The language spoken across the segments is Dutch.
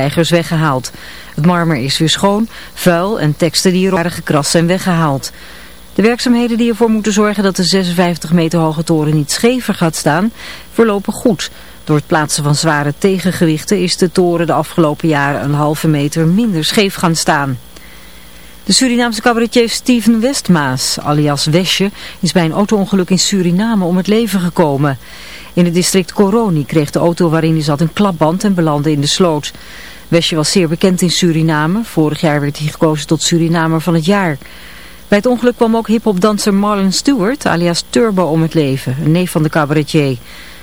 tijgers weggehaald. Het marmer is weer schoon, vuil en teksten die er waren gekrast zijn weggehaald. De werkzaamheden die ervoor moeten zorgen dat de 56 meter hoge toren niet schever gaat staan, verlopen goed. Door het plaatsen van zware tegengewichten is de toren de afgelopen jaren een halve meter minder scheef gaan staan. De Surinaamse cabaretier Steven Westmaas, alias Wesje, is bij een autoongeluk in Suriname om het leven gekomen. In het district Coroni kreeg de auto waarin hij zat een klapband en belandde in de sloot. Wesje was zeer bekend in Suriname. Vorig jaar werd hij gekozen tot Surinamer van het jaar. Bij het ongeluk kwam ook hiphopdanser Marlon Stewart, alias Turbo, om het leven, een neef van de cabaretier.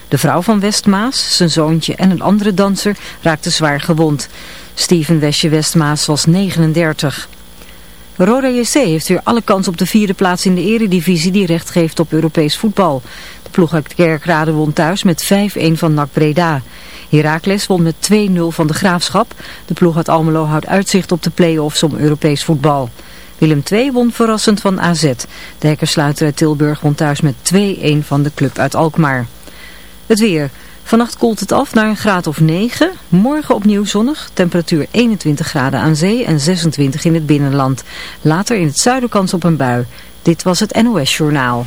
De vrouw van Westmaas, zijn zoontje en een andere danser raakten zwaar gewond. Steven Wesje Westmaas was 39. Roda JC heeft weer alle kans op de vierde plaats in de eredivisie die recht geeft op Europees voetbal. Ploeg uit Kerkrade won thuis met 5-1 van NAC Breda. Heracles won met 2-0 van de Graafschap. De ploeg uit Almelo houdt uitzicht op de play-offs om Europees voetbal. Willem II won verrassend van AZ. De hekkersluiter uit Tilburg won thuis met 2-1 van de club uit Alkmaar. Het weer. Vannacht koelt het af naar een graad of 9. Morgen opnieuw zonnig. Temperatuur 21 graden aan zee en 26 in het binnenland. Later in het zuiden kans op een bui. Dit was het NOS Journaal.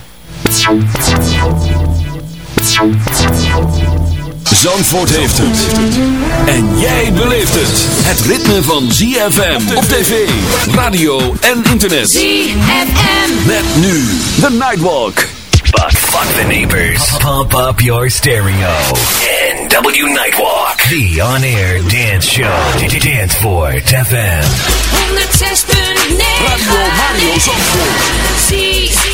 Zandvoort heeft het. En jij beleeft het. Het ritme van ZFM op tv, radio en internet. ZFM. Met nu de Nightwalk. But fuck the neighbors. Pump up your stereo. NW Nightwalk. The on-air dance show. Danceport FM. 106.9 Radio Mario Zandvoort.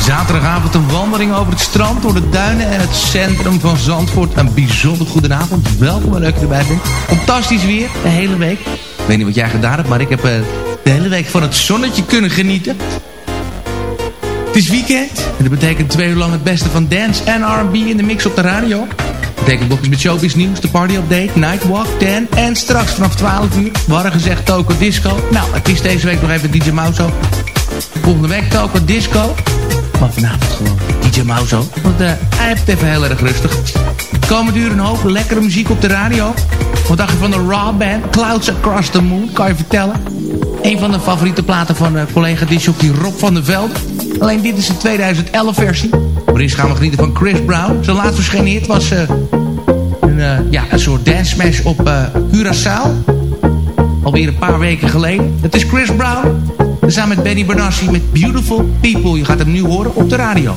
Zaterdagavond een wandeling over het strand, door de duinen en het centrum van Zandvoort. Een bijzonder goede avond. Welkom en leuk dat je erbij bent. Fantastisch weer, de hele week. Ik weet niet wat jij gedaan hebt, maar ik heb eh, de hele week van het zonnetje kunnen genieten. Het is weekend en dat betekent twee uur lang het beste van dance en R&B in de mix op de radio. Dat betekent blokjes met showbiz nieuws, de party update, Nightwalk 10 en straks vanaf 12 uur, we hadden gezegd Toko Disco. Nou, het is deze week nog even DJ Mauso. Volgende week Toko Disco. Maar vanavond gewoon DJ Mauso. Want uh, hij heeft het even heel erg rustig. Komend uur een hoop lekkere muziek op de radio. Wat dacht je van de Raw Band? Clouds Across the Moon, kan je vertellen. Een van de favoriete platen van uh, collega die Rob van der Velde. Alleen dit is de 2011 versie. Maar eerst gaan we genieten van Chris Brown. Zijn laatst verschenen hit was uh, een, ja, een soort dance smash op Curaçao. Alweer een paar weken geleden. Het is Chris Brown. Samen met Benny Bernassi met Beautiful People. Je gaat hem nu horen op de radio.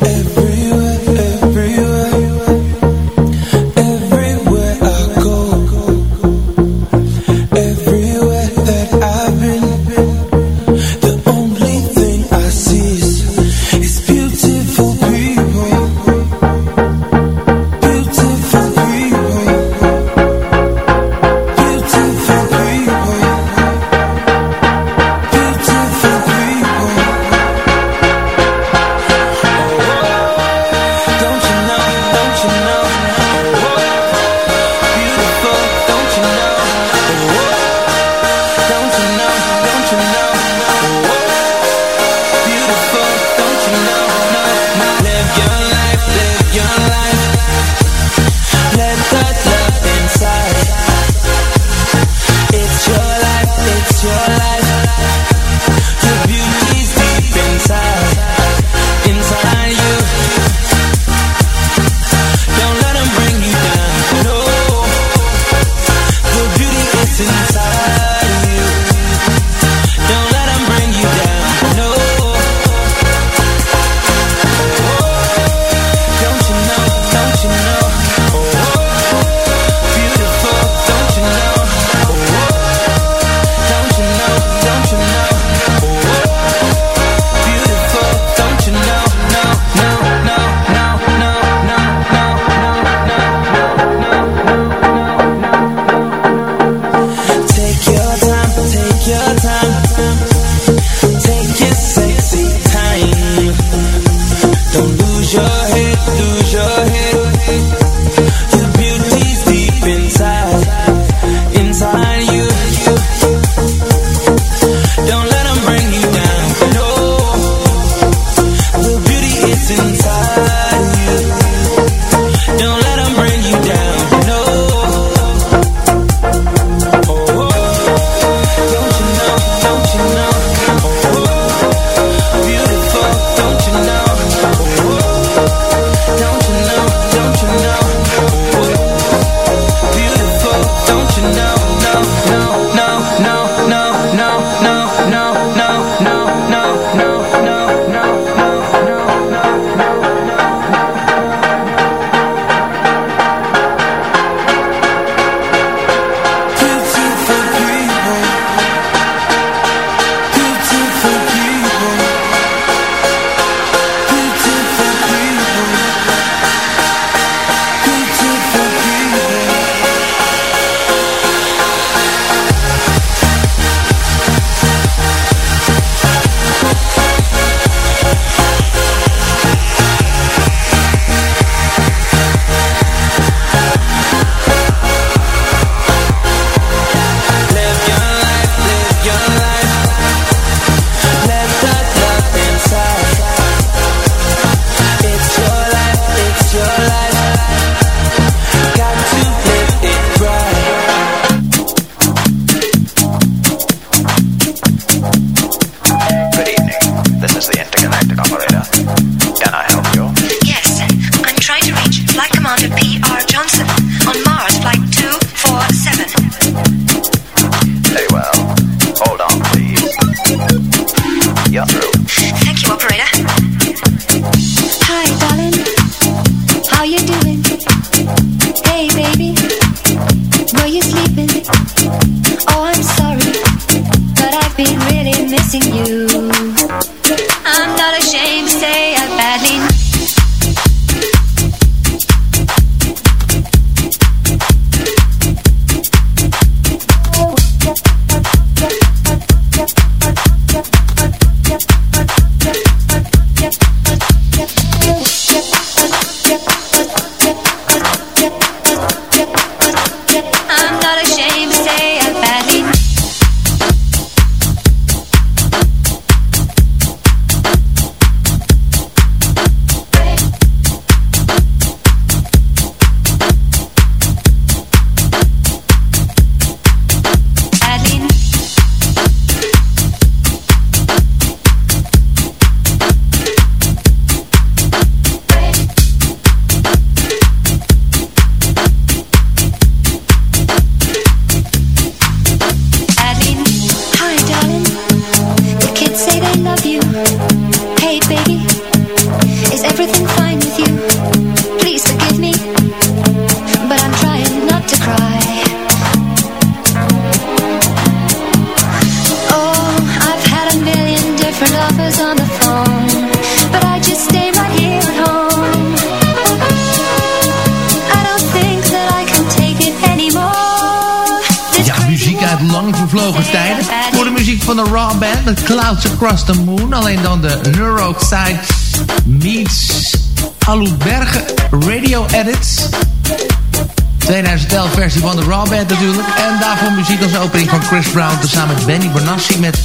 Chris Brown... tezamen met Benny Benassi met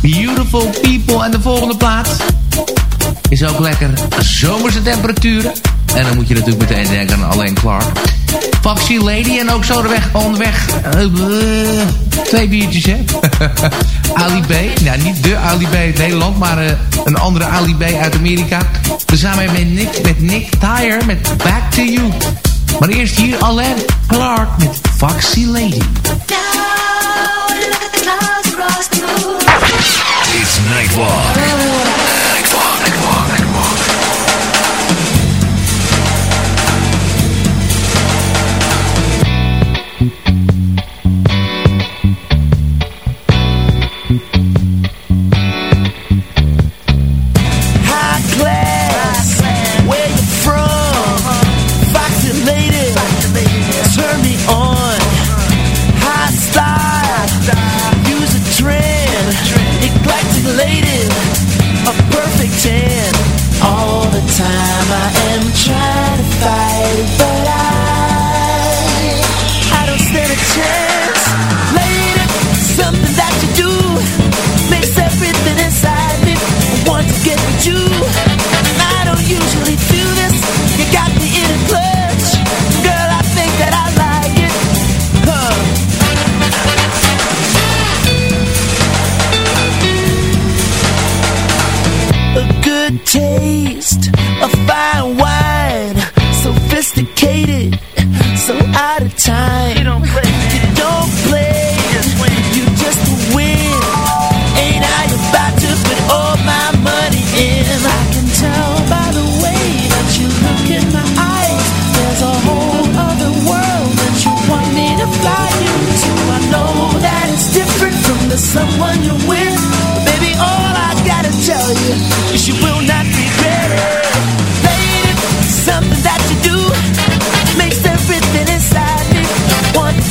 Beautiful People. En de volgende plaat is ook lekker zomerse temperaturen. En dan moet je natuurlijk meteen denken aan Alain Clark. Foxy Lady en ook zo de weg, onderweg. Uh, twee biertjes, hè? Ali B. Nou, niet de Ali B uit Nederland, maar uh, een andere Ali B uit Amerika. Samen met Nick, met Nick Tyre met Back to You. Maar eerst hier Alain Clark met Foxy Lady. It's Nightwalk.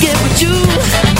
get with you.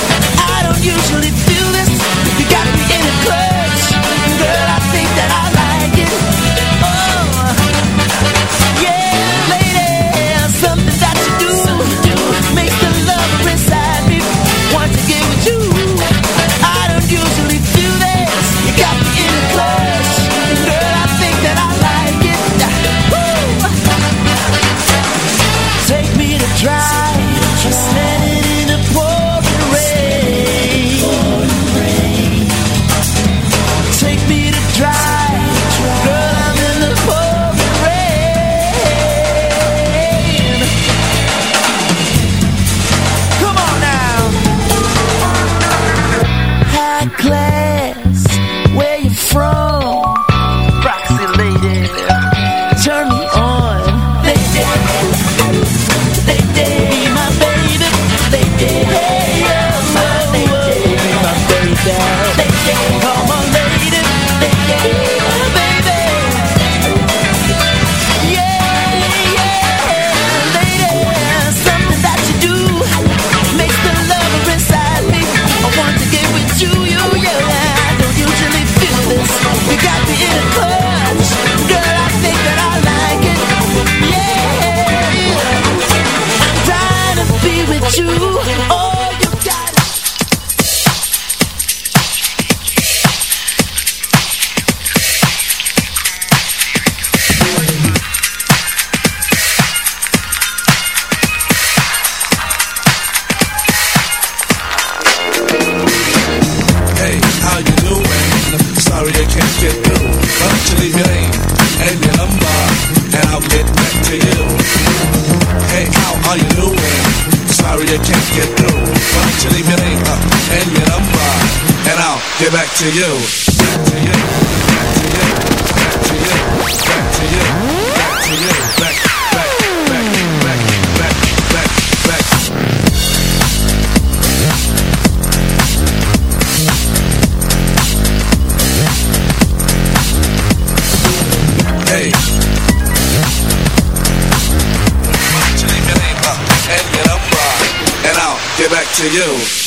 Get back to you. Back to you. Back to you. Back to you. Back to you. Back, back, back, back, back, back, back. Hey. You uh, and your number, and I'll get back to you.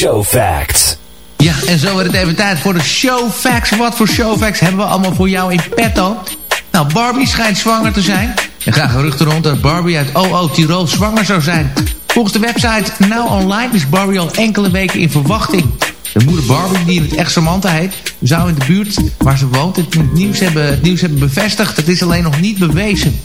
Show Facts. Ja, en zo werd het even tijd voor de showfacts. Wat voor showfacts hebben we allemaal voor jou in petto? Nou, Barbie schijnt zwanger te zijn. Er gaan geruchten rond dat Barbie uit OO Tirol zwanger zou zijn. Volgens de website Now Online is Barbie al enkele weken in verwachting. De moeder Barbie, die het echt Samantha heet... zou in de buurt waar ze woont het nieuws hebben, het nieuws hebben bevestigd. Het is alleen nog niet bewezen.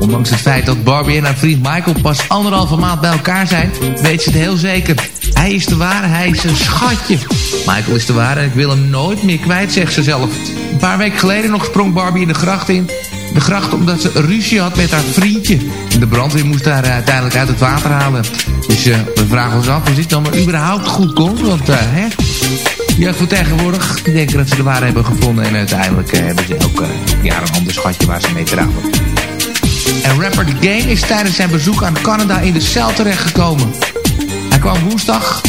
Ondanks het feit dat Barbie en haar vriend Michael pas anderhalve maand bij elkaar zijn, weet ze het heel zeker. Hij is de ware, hij is een schatje. Michael is de ware en ik wil hem nooit meer kwijt, zegt ze zelf. Een paar weken geleden nog sprong Barbie in de gracht in. De gracht omdat ze ruzie had met haar vriendje. De brandweer moest haar eh, uiteindelijk uit het water halen. Dus eh, we vragen ons af of dit dan maar überhaupt goed komt. Want eh, hè, jeugd van tegenwoordig, denken dat ze de ware hebben gevonden. En uiteindelijk hebben ze ook ja, een ander schatje waar ze mee trouwen. En rapper The Game is tijdens zijn bezoek aan Canada in de cel terechtgekomen. Kwam woensdag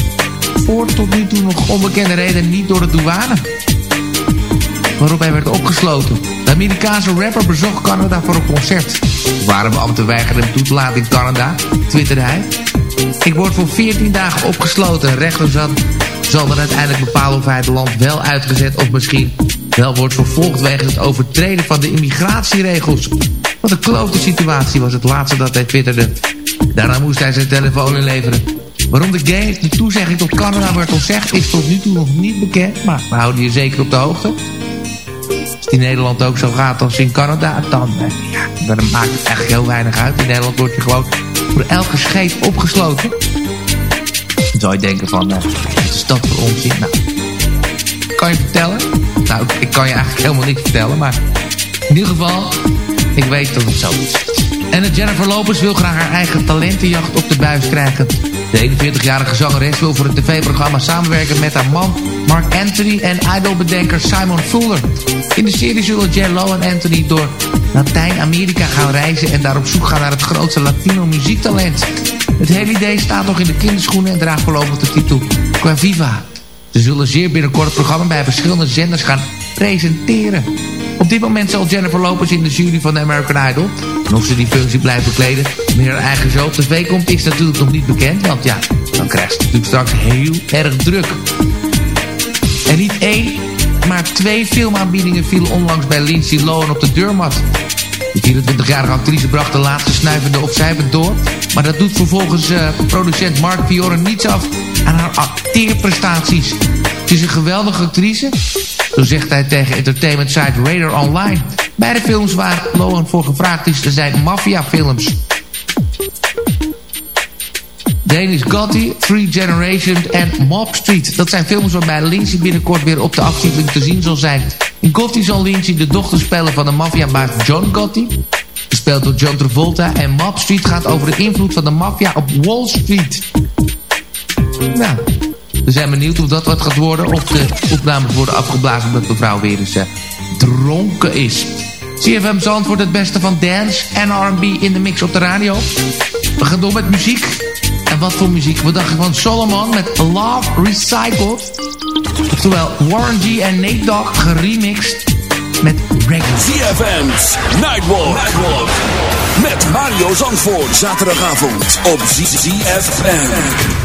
voor tot nu toe nog onbekende reden niet door de douane. Waarop hij werd opgesloten. De Amerikaanse rapper bezocht Canada voor een concert. Beambten weigerden hem toe te laten in Canada, twitterde hij. Ik word voor 14 dagen opgesloten. Rechter zal, zal dan uiteindelijk bepalen of hij het land wel uitgezet of misschien wel wordt vervolgd wegens het overtreden van de immigratieregels. Wat een klote situatie was het laatste dat hij twitterde. Daarna moest hij zijn telefoon inleveren. Waarom de game de toezegging tot Canada werd ontzegd is tot nu toe nog niet bekend. Maar we houden je zeker op de hoogte. Als het in Nederland ook zo gaat als in Canada, dan, eh, ja, dan maakt het eigenlijk heel weinig uit. In Nederland word je gewoon voor elke scheet opgesloten. Dan zou je denken van, eh, is dat voor onzin? Nou, kan je vertellen? Nou, ik kan je eigenlijk helemaal niet vertellen, maar in ieder geval, ik weet dat het zo is. En de Jennifer Lopez wil graag haar eigen talentenjacht op de buis krijgen. De 41-jarige zangeres wil voor het tv-programma samenwerken met haar man Mark Anthony en idolbedenker Simon Fuller. In de serie zullen Jen Lo en Anthony door Latijns-Amerika gaan reizen en daar op zoek gaan naar het grootste Latino muziektalent. Het hele idee staat nog in de kinderschoenen en draagt voorlopig de titel Qua Viva. Ze zullen zeer binnenkort het programma bij verschillende zenders gaan presenteren. Op dit moment zal Jennifer Lopez in de jury van de American Idol. En of ze die functie blijft bekleden wanneer haar eigen show op tv komt is natuurlijk nog niet bekend. Want ja, dan krijgt ze natuurlijk straks heel erg druk. En niet één, maar twee filmaanbiedingen vielen onlangs bij Lindsay Lohan op de deurmat. De 24-jarige actrice bracht de laatste snuivende opzijvend door. Maar dat doet vervolgens uh, producent Mark Fioren niets af aan haar acteerprestaties. Ze is een geweldige actrice. Zo zegt hij tegen entertainment site Radar Online. Beide films waar Lohan voor gevraagd is, zijn maffiafilms. Danish Gotti, Three Generations en Mob Street. Dat zijn films waarbij Lindsay binnenkort weer op de aftiteling te zien zal zijn. In Gotti zal Lindsay de dochter spelen van de maffiabaas John Gotti. Gespeeld door John Travolta. En Mob Street gaat over de invloed van de maffia op Wall Street. Nou, we zijn benieuwd hoe dat wat gaat worden. Of de opnames worden afgeblazen omdat mevrouw weer eens uh, dronken is. CFM Zandvoort het beste van dance en R&B in de mix op de radio. We gaan door met muziek. En wat voor muziek? We dachten van Solomon met Love Recycled. Oftewel Warren G en Nate Dogg geremixed met Reggae. CFM's Nightwalk. Nightwalk. Met Mario Zandvoort. Zaterdagavond op ZFM.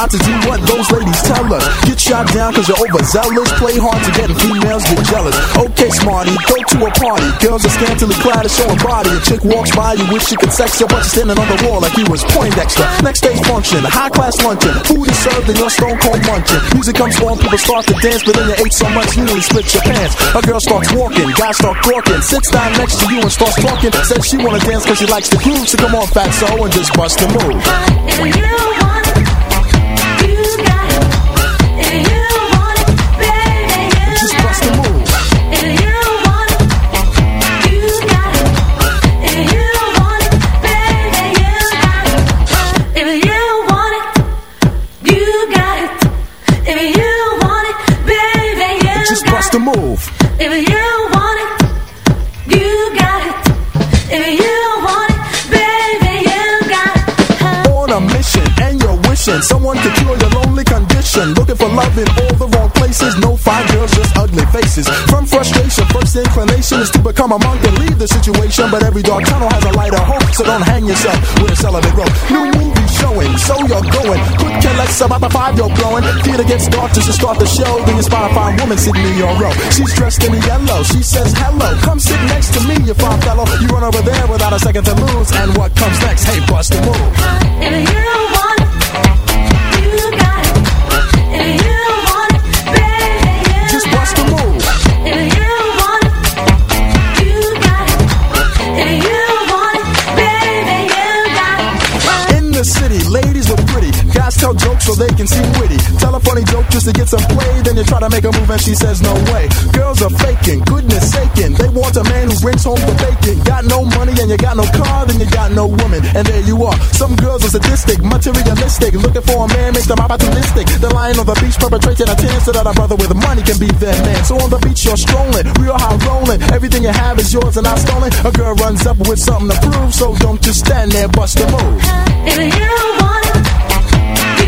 try to do what those ladies tell us. Get shot down cause you're overzealous. Play hard to get and females get jealous. Okay, smarty, go to a party. Girls are scantily clad and showing body. A chick walks by, you wish you could sex her, but you're standing on the wall like you was Poindexter. Next day's function, high class luncheon. Food is served and you're stone cold munching. Music comes on, people start to dance, but then you ate so much you nearly split your pants. A girl starts walking, guys start talking. Sits down next to you and starts talking. Says she wanna dance cause she likes the groove. So come on, fatso, and just bust the move. You it, you love in all the wrong places. No fine girls, just ugly faces. From frustration, first inclination is to become a monk and leave the situation. But every dark tunnel has a light of hope, so don't hang yourself with a celibate rope. New movie showing, so you're going. Care less about the five you're blowing. Theater gets dark just to start the show. Then you spot a fine woman sitting in your row. She's dressed in yellow. She says hello. Come sit next to me, you fine fellow. You run over there without a second to lose. And what comes next? Hey, bust the move. You want it, so they can seem witty. Tell a funny joke just to get some play. Then you try to make a move and she says no way. Girls are faking, goodness saking. They want a man who brings home the bacon. Got no money and you got no car, then you got no woman. And there you are. Some girls are sadistic, materialistic. Looking for a man makes them opportunistic. They're lying on the beach perpetrating a tan so that a brother with money can be their man. So on the beach you're strolling, real high rolling. Everything you have is yours and not stolen. A girl runs up with something to prove, so don't just stand there, bust a move. If you want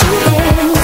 you.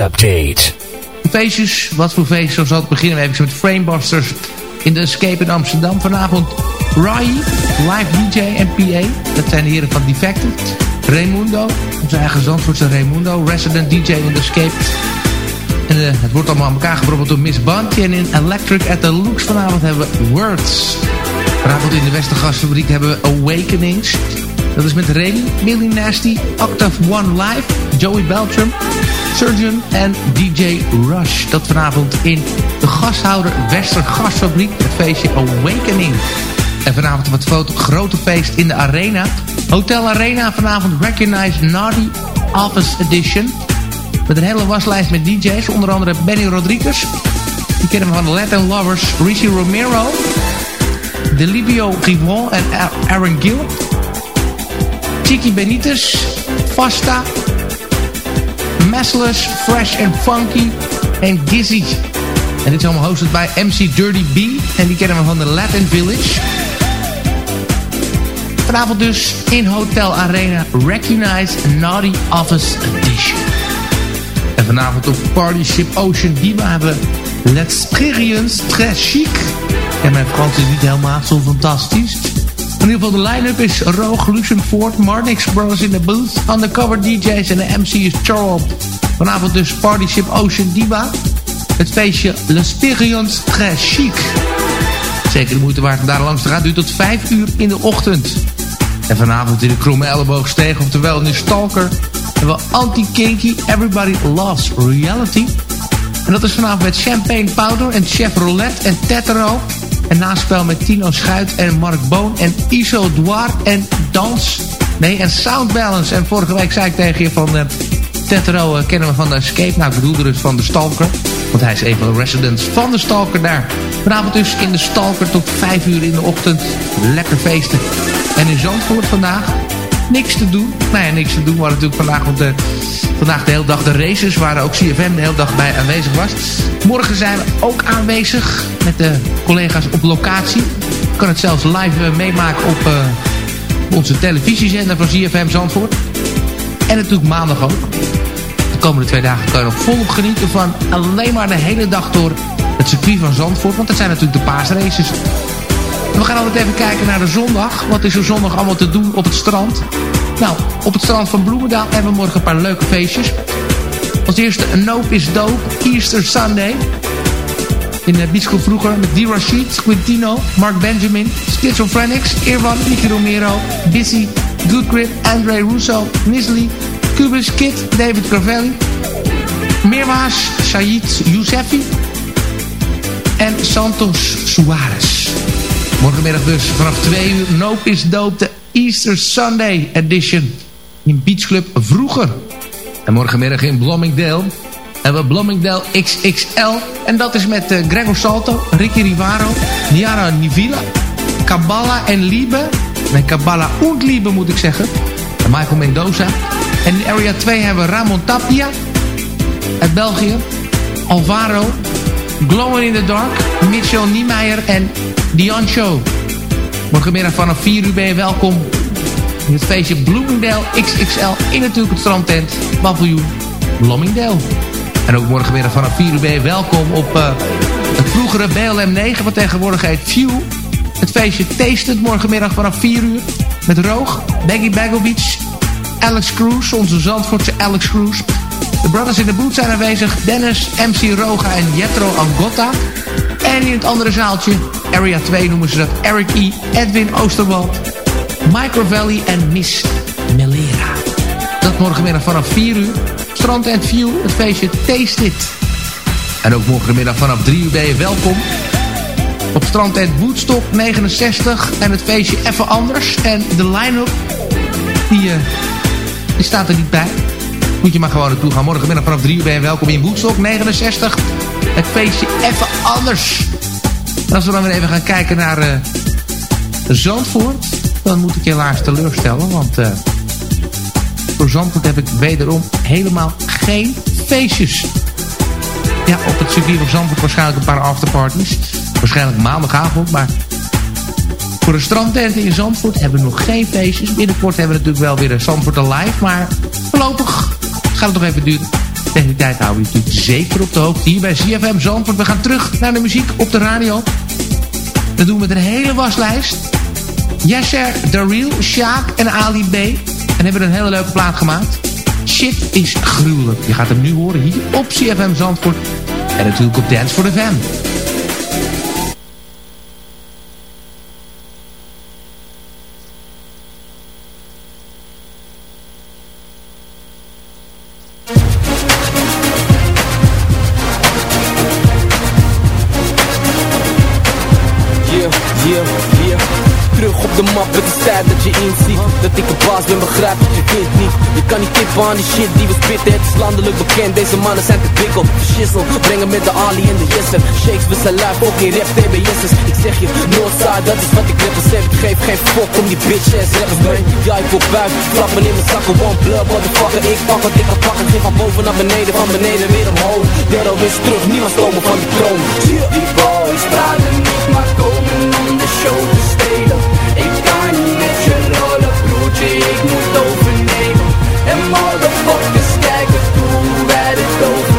Update. Feestjes, wat voor feestjes zoals altijd beginnen we even met Framebusters in de Escape in Amsterdam. Vanavond Rai, live DJ en PA. Dat zijn de heren van Defected. Raimundo, onze eigen Zandvoortse Raimundo, resident DJ in de Escape. En eh, het wordt allemaal aan elkaar geprobeerd door Miss Bunty. En in Electric at the Looks vanavond hebben we Words. Vanavond in de Westergasfabriek hebben we Awakenings. Dat is met Remy, Millie Nasty, Octave One Live, Joey Beltram, Surgeon en DJ Rush. Dat vanavond in de gashouder Westergasfabriek. Het feestje Awakening. En vanavond wat foto, grote feest in de Arena. Hotel Arena vanavond Recognize Naughty Office Edition. Met een hele waslijst met DJ's. Onder andere Benny Rodriguez. Die kennen we van de Latin Lovers. Rishi Romero. Delibio Rivon en Aaron Gill. Chicky Benitez. Fasta. Messless, Fresh and Funky. En Gizzy. En dit is allemaal hosted bij MC Dirty B. En die kennen we van de Latin Village. Vanavond dus in Hotel Arena Recognize Naughty Office Edition. En vanavond op Party Ship Ocean Diva hebben we L'Experience Très Chic. En mijn Frans is niet helemaal zo fantastisch. In ieder geval de line-up is Roog, Lucenford, Marnix Bros in de booth, Undercover DJ's en de MC is Charles. Vanavond dus Party Ship Ocean Diva. Het feestje L'Experience Très Chic. Zeker de moeite waard om daar langs te gaan. Duurt tot 5 uur in de ochtend. En vanavond in de kromme elleboogsteeg, oftewel in de Stalker... hebben we Anti-Kinky Everybody Loves Reality. En dat is vanavond met Champagne Powder en Chef Roulette en Tetero. En naspel met Tino Schuit en Mark Boon en Iso Douar en Dans. Nee, en Sound Balance. En vorige week zei ik tegen je van... Uh, Tetero uh, kennen we van de Escape. Nou, ik bedoelde dus van de Stalker. Want hij is een van de residents van de Stalker daar. Vanavond dus in de Stalker tot 5 uur in de ochtend. Lekker feesten. En in Zandvoort vandaag niks te doen. Nou ja, niks te doen. We hadden natuurlijk vandaag, want de, vandaag de hele dag de races. Waar ook CFM de hele dag bij aanwezig was. Morgen zijn we ook aanwezig met de collega's op locatie. Je kan het zelfs live uh, meemaken op uh, onze televisiezender van CFM Zandvoort. En natuurlijk maandag ook. De komende twee dagen kan je nog volop genieten van alleen maar de hele dag door het circuit van Zandvoort. Want dat zijn natuurlijk de paasraces. We gaan altijd even kijken naar de zondag. Wat is er zondag allemaal te doen op het strand? Nou, op het strand van Bloemendaal hebben we morgen een paar leuke feestjes. Als eerste Nope is Dope, Easter Sunday. In de Club vroeger met D. Rashid, Quintino, Mark Benjamin, Schizophrenics, Irwan, Nicky Romero, Busy, Good Grip, Andre Russo, Nisley, Cubus, Kid, David Gravelli, Meerwaas, Said Yousefi en Santos Suarez. Morgenmiddag dus vanaf 2 uur. Nope is dope, de Easter Sunday edition. In Beach Club vroeger. En morgenmiddag in Bloomingdale hebben we Bloomingdale XXL. En dat is met uh, Gregor Salto, Ricky Rivaro, Niara Nivila, Kabbalah en Liebe. Nee, Kabbalah und Liebe moet ik zeggen. En Michael Mendoza. En in Area 2 hebben we Ramon Tapia uit België. Alvaro, Glowing in the Dark, Mitchell Niemeyer en Dion Show. Morgenmiddag vanaf 4 uur ben je welkom in het feestje Bloomingdale XXL in natuurlijk het strandtent Paviljoen Bloomingdale. En ook morgenmiddag vanaf 4 uur ben je welkom op uh, het vroegere BLM 9 wat tegenwoordig heet View. Het feestje Taste het morgenmiddag vanaf 4 uur met Roog, Baggy Bagovic, Alex Cruz, onze Zandvoortse Alex Cruz. De Brothers in the Boot zijn aanwezig, Dennis, MC Roga en Jetro Angotta. In het andere zaaltje, Area 2 noemen ze dat, Eric E., Edwin Oosterwald, Micro Valley en Miss Melera. Dat morgenmiddag vanaf 4 uur. Strand and View, het feestje Taste It. En ook morgenmiddag vanaf 3 uur ben je welkom. Op strand en Woodstock 69. En het feestje even anders. En de line-up, die, uh, die staat er niet bij. Moet je maar gewoon naartoe gaan. Morgenmiddag vanaf 3 uur ben je welkom in Woodstock 69. Het feestje even anders. Als we dan weer even gaan kijken naar uh, Zandvoort. Dan moet ik helaas teleurstellen. Want uh, voor Zandvoort heb ik wederom helemaal geen feestjes. Ja, op het circuit van Zandvoort waarschijnlijk een paar afterparties. Waarschijnlijk maandagavond, maar... Voor de strandtenten in Zandvoort hebben we nog geen feestjes. Binnenkort hebben we natuurlijk wel weer een Zandvoort Alive. Maar voorlopig gaat het nog even duren. Tegen die tijd houden we je natuurlijk zeker op de hoogte. Hier bij CFM Zandvoort. We gaan terug naar de muziek op de radio. Dat doen we met een hele waslijst. Yasser, Daryl, Sjaak en Ali B. En hebben een hele leuke plaat gemaakt. Shit is gruwelijk. Je gaat hem nu horen hier op CFM Zandvoort. En natuurlijk op Dance for the Fam. Aan die shit die we spitten Het is landelijk bekend, deze mannen zijn te dik op Schissel, brengen met de Ali en de Jesser Shakes, we zijn live, ook in rap TBS'ers Ik zeg je, Northside, dat is wat ik Ik geef geen fuck om die bitch ass rappers, man Ja, ik wil buik, klappen in mijn zakken One blood, motherfucker, ik pak wat ik kan pakken Geen van boven naar beneden, van beneden weer omhoog. Dero is terug, niemand stomen van die troon. Die boys praten niet, maar komen om de show te stelen. Ik kan niet met je rollen, broertje, ik moet overnemen. Hoe though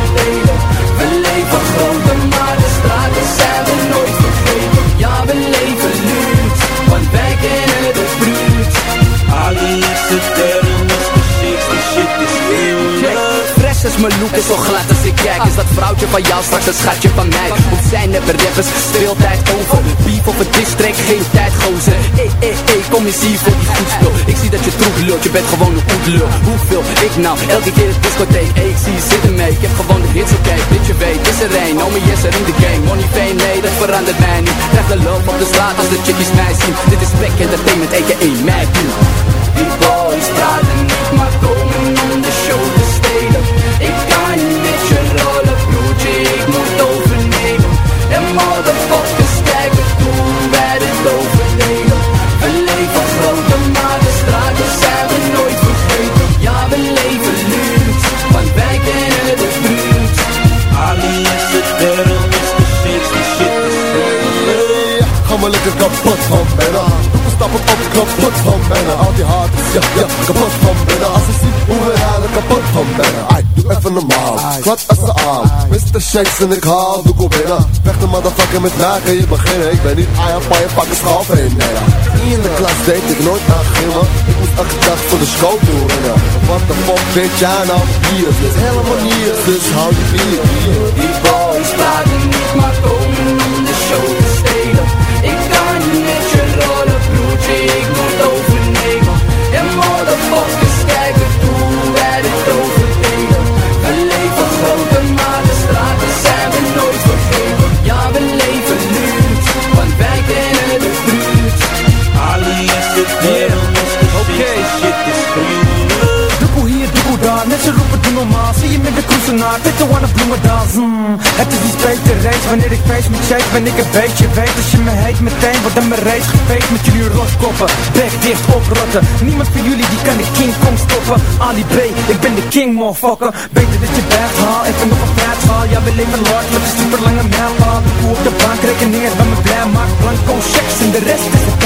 Is mijn look, is zo glad als ik kijk. Is dat vrouwtje van jou straks een schatje van mij? Of zijn er rappers, speeltijd over. Beef op het district, geen tijd gozer. Ey, ey, ey, kom eens hier voor die goedspul Ik zie dat je troep lult, je bent gewoon een oetlul Hoeveel, ik nou, elke keer de discotheek Ey, ik zie je zitten mee, ik heb gewoon de hits oké Dit je weet, is er een, homie is er in de game. Money, fame, nee, dat verandert mij niet. Krijg de loop op de straat als de chickies mij zien. Dit is Spec Entertainment, a.k.a. Mad Die boys praten niet, maar komen om de show kapot van binnen We stappen op kapot van binnen Al die hard, ja, ja, kapot van binnen Als je ziet hoe we rijden, kapot van binnen Ai, doe even normaal, klad als de aan. Mr. Shakes en ik haal, doe binnen Weg de motherfucker met naken, je beginnen Ik ben niet op je pak een schaal heen, nee in de klas deed ik nooit aan gimmen Ik moest elke dag voor de school toe rennen Wat de fuck weet jij nou hier? Het. Is helemaal niet, dus hou die bier Die boys praten niet, maar komen van jullie die kan de King Kong stoppen. Ali B, ik ben de king motherfucker. Beter dat je weg haal, ik ben nog een vet haal. Ja we leven large met een super lange mijlpaal. Doekoe op de bank, rekeneer bij me blij Maak. Blanco checks en de rest is de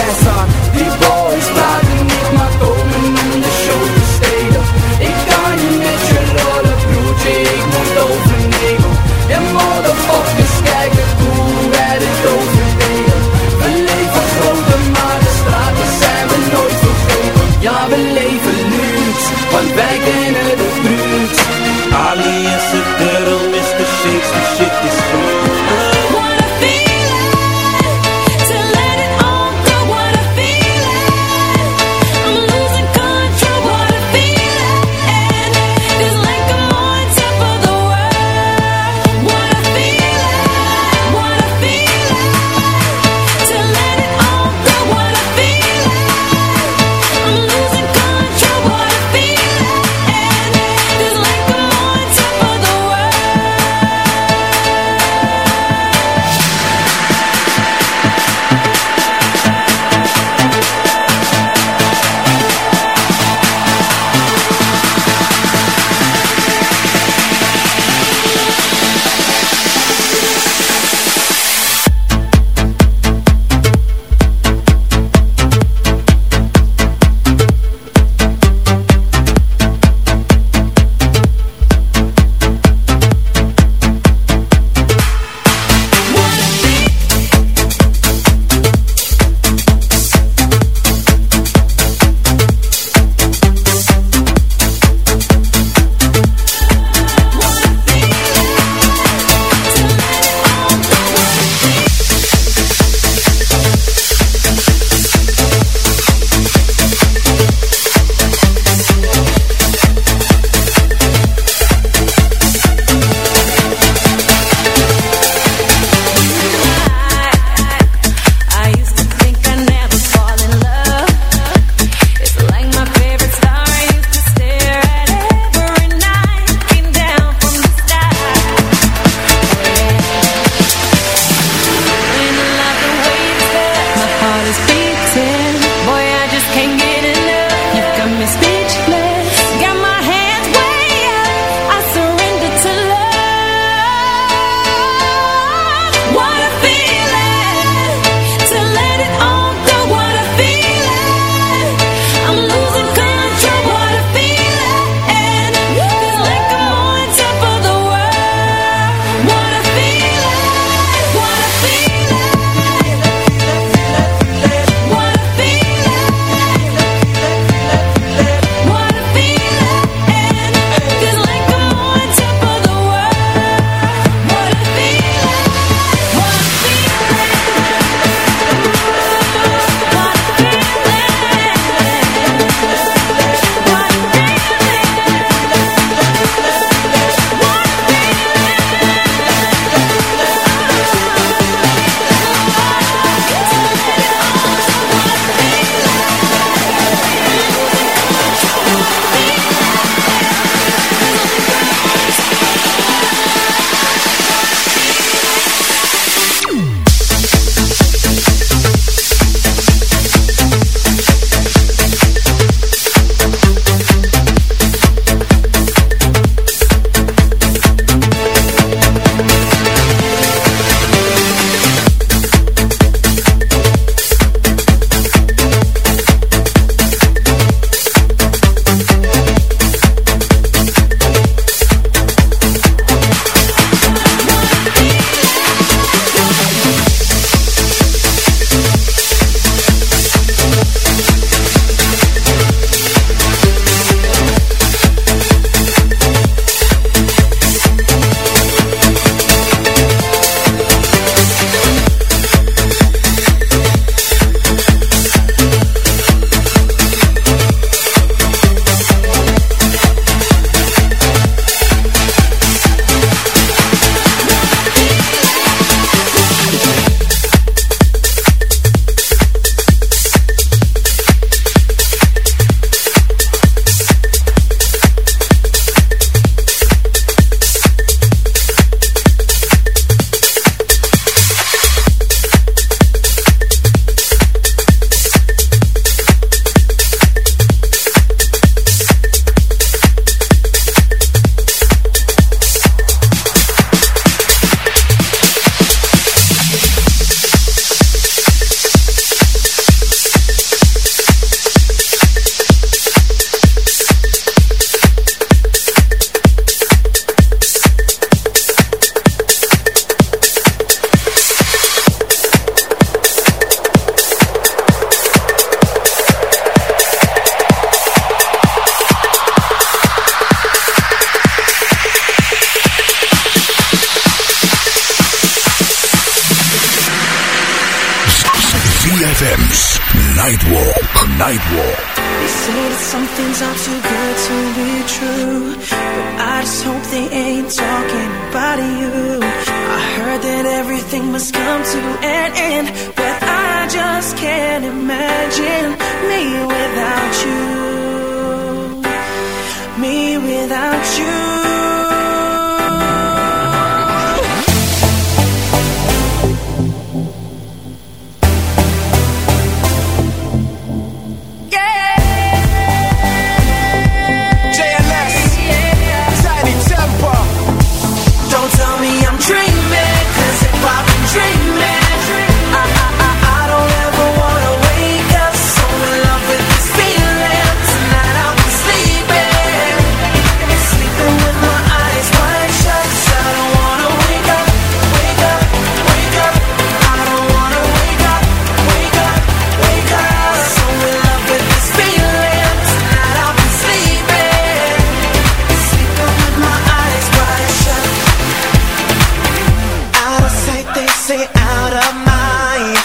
out of mind.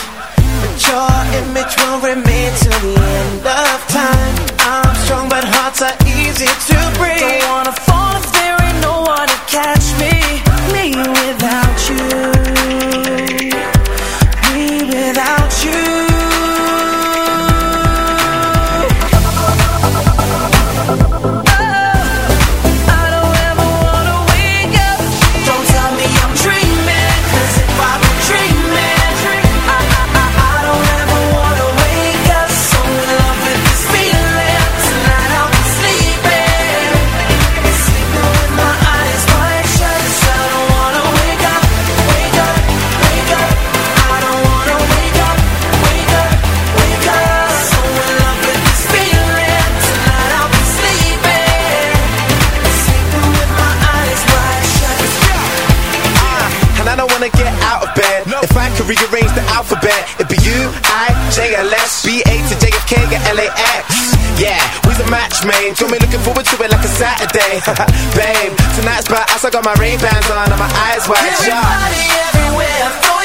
But your image will remain till the alphabet, it'd be U, I, J, L, S, B, A to JFK, get L, A, X. Yeah, we's a match made. Got me looking forward to it like a Saturday. Babe, tonight's about us. I got my Ray Bans on and my eyes wide shut. Everybody everywhere,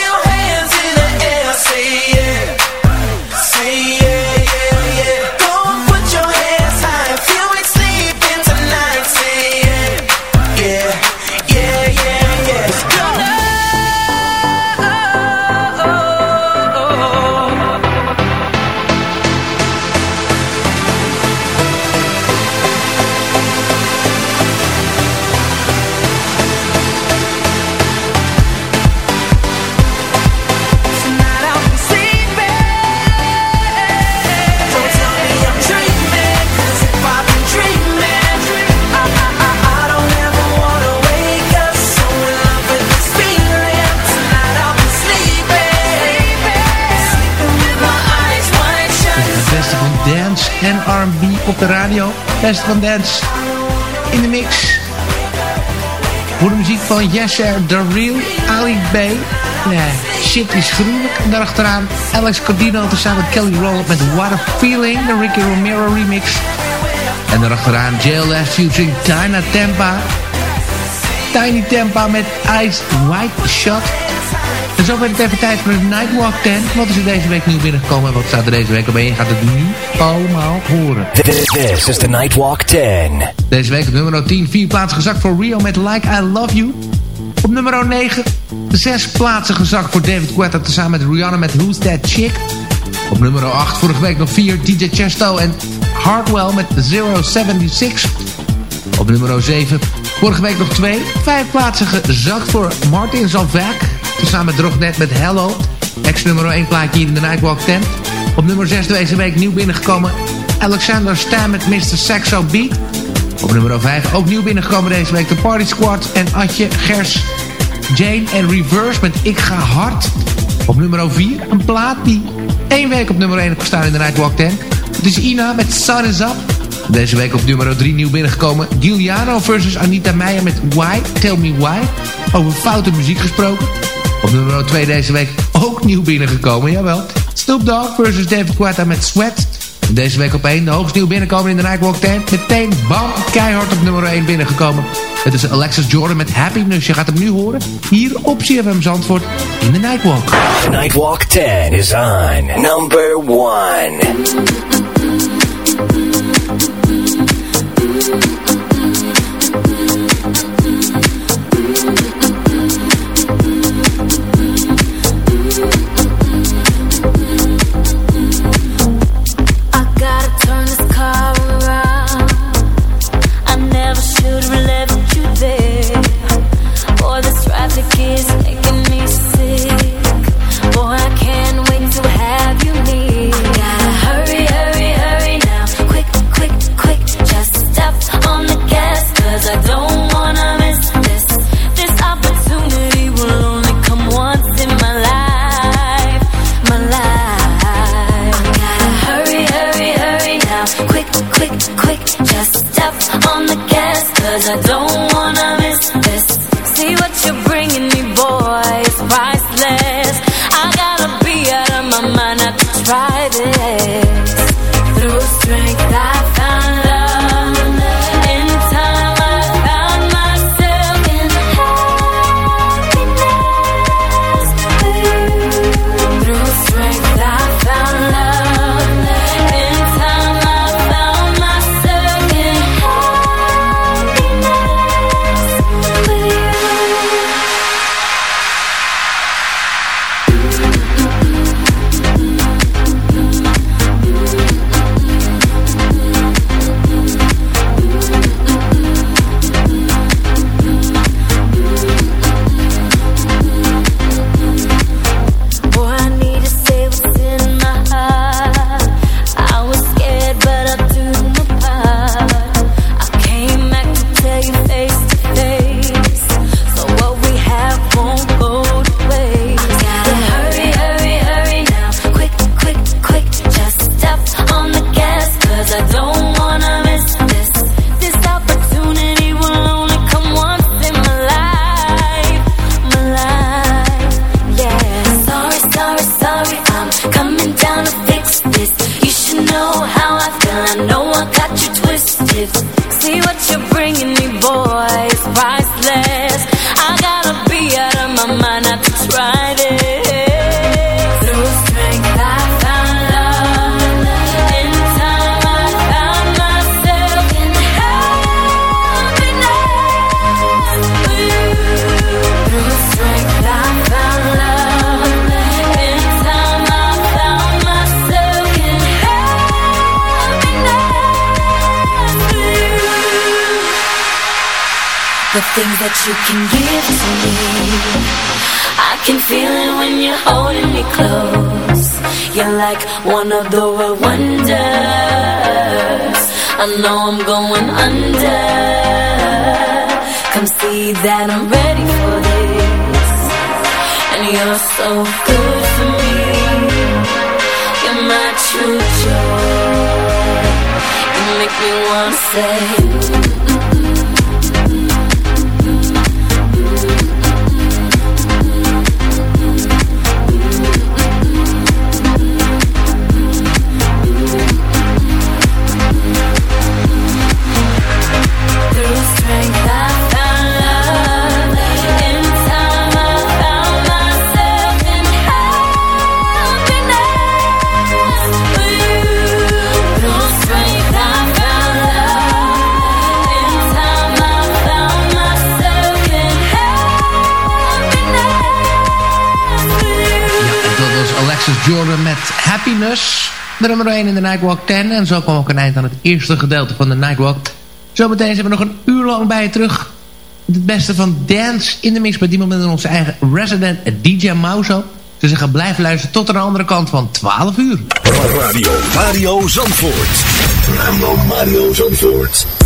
op de radio. Het beste van dance in de mix. Voor de muziek van Yesher, The Real, Ali B. Nee, shit is gruwelijk. En daarachteraan Alex Cordino tezamen met Kelly Rowland met What a Feeling. De Ricky Romero remix. En daarachteraan JLS featuring Tina Tempa. Tiny Tempa met Ice White Shot. En zo werd het even tijd voor de Nightwalk 10. Wat is er deze week nieuw binnengekomen en wat staat er deze week op? En je gaat het nu allemaal horen. This is the Nightwalk 10. Deze week op nummer 10, vier plaatsen gezakt voor Rio met Like I Love You. Op nummer 9, zes plaatsen gezakt voor David Guetta tezamen met Rihanna met Who's That Chick. Op nummer 8, vorige week nog 4, DJ Chesto en Hardwell met 076. Op nummer 7, vorige week nog 2, vijf plaatsen gezakt voor Martin Zalvac. Tezamen met Drognet met Hello. Ex nummer 1 plaatje in de Nightwalk 10. Op nummer 6 deze week nieuw binnengekomen. Alexander Stan met Mr. Saxo Beat. Op nummer 5 ook nieuw binnengekomen deze week de Party Squad en Atje, Gers, Jane en Reverse met Ik Ga Hard. Op nummer 4 een plaat die één week op nummer 1 heeft in de Nightwalk 10. Het is Ina met Sun Is Up. Deze week op nummer 3 nieuw binnengekomen. Giuliano versus Anita Meijer met Why, Tell Me Why. Over foute muziek gesproken. Op nummer 2 deze week ook nieuw binnengekomen, jawel. Snoop Dogg versus David Guetta met Sweat. Deze week op 1 de hoogst nieuw binnenkomen in de Nightwalk 10. Meteen bam, keihard op nummer 1 binnengekomen. Het is Alexis Jordan met Happiness. Je gaat hem nu horen hier op CFM Zandvoort in de Nightwalk. Nightwalk 10 is on number 1. say Jordan met Happiness. De nummer 1 in de Nightwalk 10. En zo kwam ook een eind aan het eerste gedeelte van de Nightwalk. Zometeen zijn we nog een uur lang bij je terug. Het beste van Dance in de Mix. Bij die moment in onze eigen resident DJ Mauso. Ze zeggen blijven luisteren tot aan de andere kant van 12 uur. Radio Mario Zandvoort. Radio Mario Zandvoort.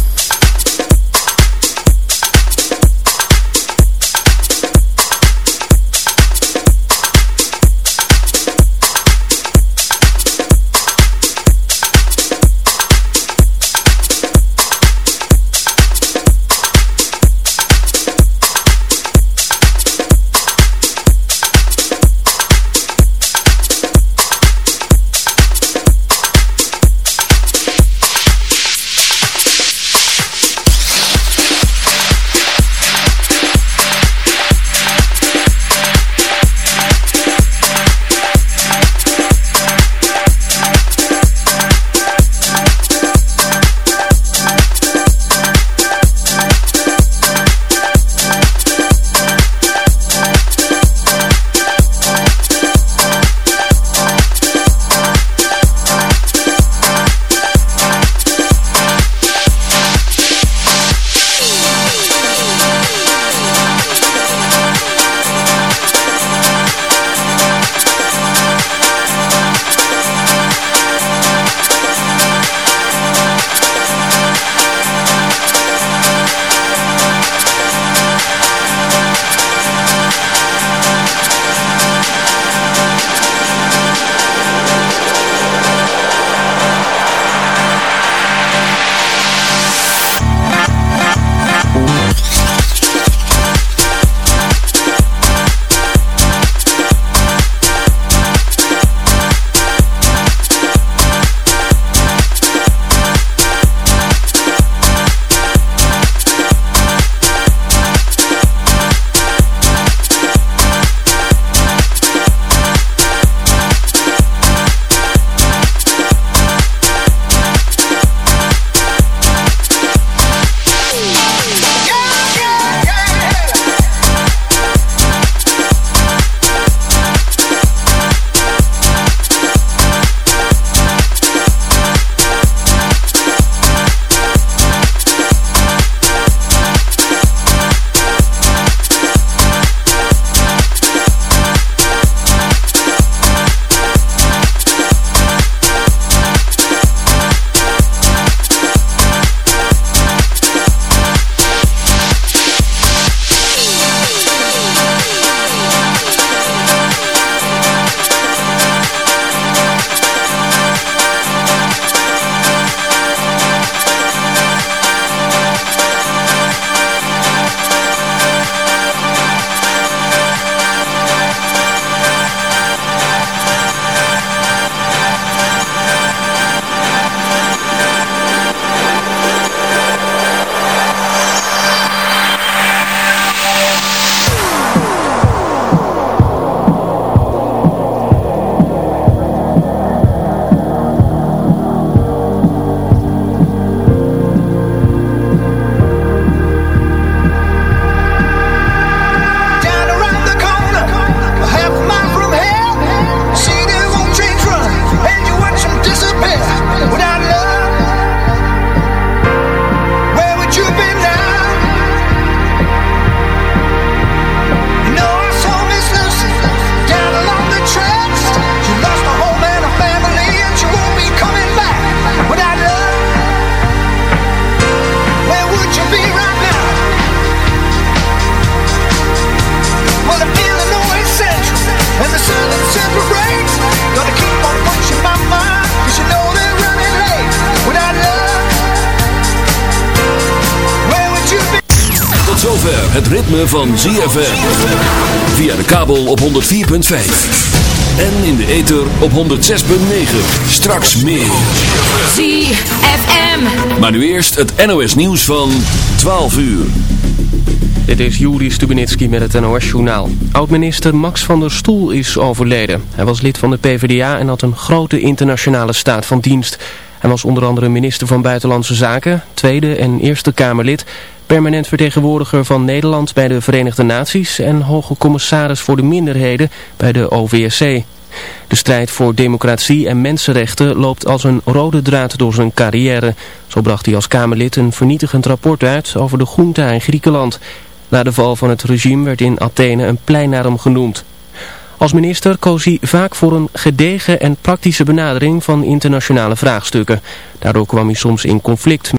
Van ZFM. Via de kabel op 104.5. En in de ether op 106.9. Straks meer. ZFM. Maar nu eerst het NOS nieuws van 12 uur. Dit is Juri Stubenitski met het NOS-journaal. Oud-minister Max van der Stoel is overleden. Hij was lid van de PvdA en had een grote internationale staat van dienst. Hij was onder andere minister van Buitenlandse Zaken, Tweede en Eerste Kamerlid... permanent vertegenwoordiger van Nederland bij de Verenigde Naties... en hoge commissaris voor de minderheden bij de OVSC. De strijd voor democratie en mensenrechten loopt als een rode draad door zijn carrière. Zo bracht hij als Kamerlid een vernietigend rapport uit over de junta in Griekenland... Na de val van het regime werd in Athene een plein naar hem genoemd. Als minister koos hij vaak voor een gedegen en praktische benadering van internationale vraagstukken. Daardoor kwam hij soms in conflict